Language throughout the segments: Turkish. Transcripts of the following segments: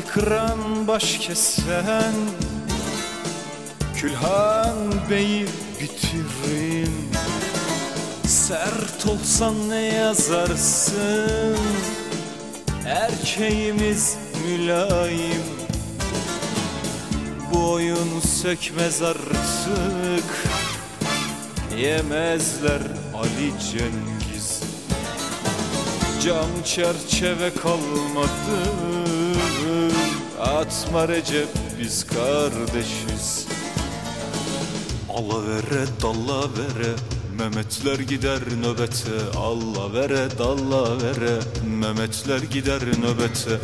ikram baş kesen Külhan Bey'i bitirin. Sert olsan ne yazarsın? Erkeğimiz mülayim. Bu oyun sökmez artık. Yemezler Ali Cengiz. Cam çerçeve kalmadı Atma Recep biz kardeşiz. Allah vere dalla vere Mehmetler gider nöbete. Allah vere dalla vere Mehmetler gider nöbete.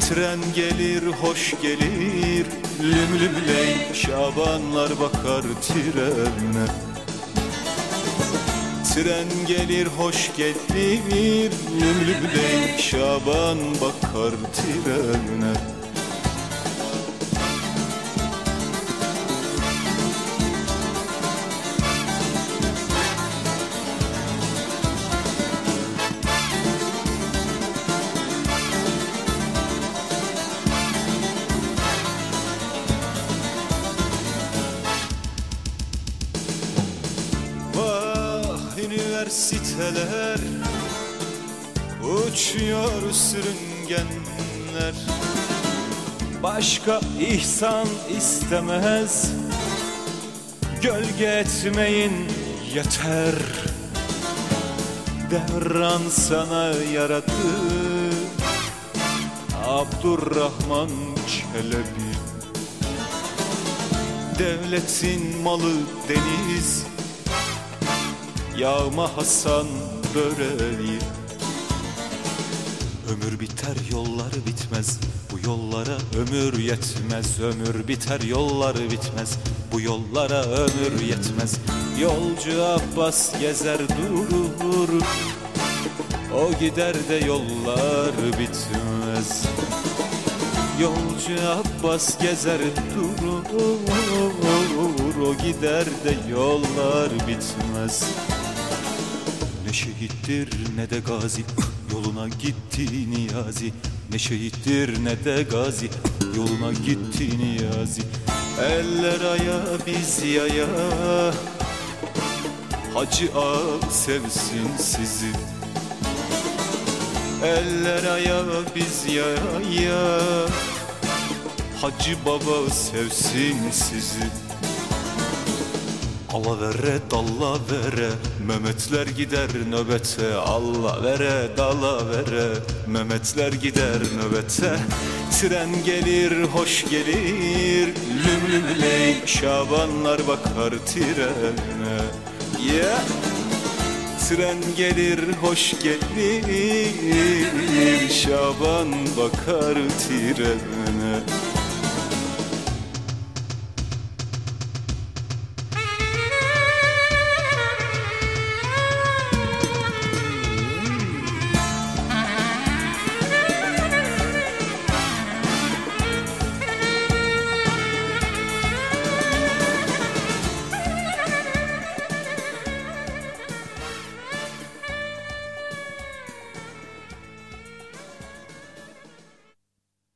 Tren gelir hoş gelir Lüm lüm ley Şabanlar bakar trene. Tren gelir hoş gelir Lüm lüm ley Şaban bakar trene Vah üniversiteler Uçuyor sürüngenler. Başka ihsan istemez. Gölge etmeyin yeter. Devran sana yaradı. Abdurrahman Çelebi. Devletin malı deniz. Yağma Hasan böreği Ömür biter yollar bitmez. Bu yollara ömür yetmez. Ömür biter yollar bitmez. Bu yollara ömür yetmez. Yolcu Abbas gezer durur. O gider de yollar bitmez. Yolcu Abbas gezer durur. O gider de yollar bitmez. Ne şehittir ne de gazi Yoluna gitti Niyazi. Ne şehittir ne de gazi. Yoluna gitti Niyazi. Eller aya biz yaya. Hacı ağa sevsin sizi. Eller aya biz yaya. Hacı baba sevsin sizi Allah vere dalla vere. Mehmetler gider nöbete Allah vere dalla vere. Mehmetler gider nöbete Tren gelir hoş gelir. Lüm lüm ley Şabanlar bakar trene. Yeah. Tren gelir hoş gelir. Şaban bakar trene